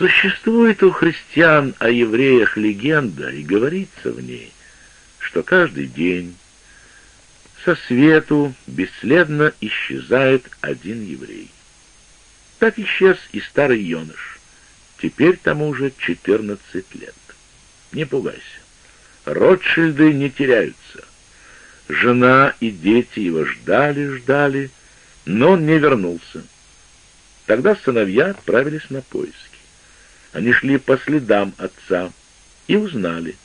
Существует у христиан о евреях легенда, и говорится в ней, что каждый день со свету бесследно исчезает один еврей. Так исчез и старый юнош. Теперь тому уже 14 лет. Не пугайся. Ротшильды не теряются. Жена и дети его ждали-ждали, но он не вернулся. Тогда сыновья отправились на поиски. Они шли по следам отца и узнали,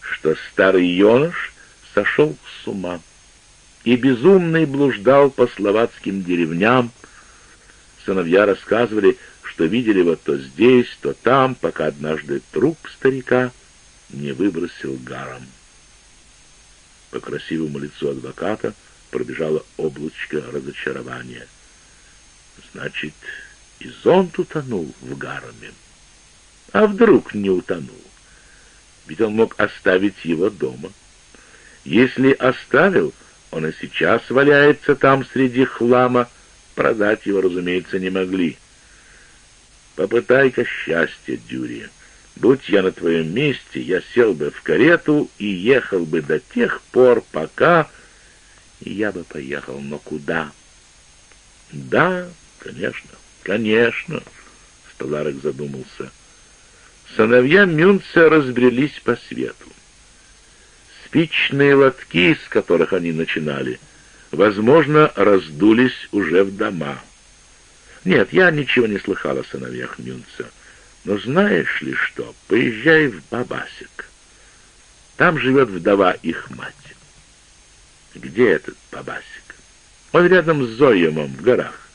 что старый юнош сошел с ума и безумный блуждал по словацким деревням. Сыновья рассказывали, что видели его то здесь, то там, пока однажды труп старика не выбросил гаром. По красивому лицу адвоката пробежало облачко разочарования. Значит, и зонт утонул в гарме. А вдруг не утонул? Ведь он мог оставить его дома. Если оставил, он и сейчас валяется там среди хлама. Продать его, разумеется, не могли. Попытай-ка счастье, Дюрия. Будь я на твоем месте, я сел бы в карету и ехал бы до тех пор, пока... И я бы поехал, но куда? Да, конечно, конечно, Столарок задумался. Сыновья Мюнца разбрелись по свету. Спичные лотки, из которых они начинали, возможно, раздулись уже в дома. Нет, я ничего не слыхал о сыновьях Мюнца. Но знаешь ли что, поезжай в Бабасик. Там живет вдова их мать. Где этот Бабасик? Он рядом с Зоемом в горах.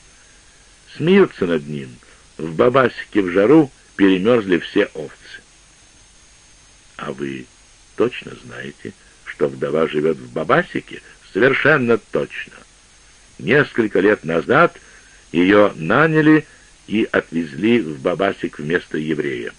Смеются над ним. В Бабасике в жару перемерзли все овцы. А вы точно знаете, что вдова живет в Бабасике? Совершенно точно. Несколько лет назад ее наняли и отвезли в Бабасик вместо еврея.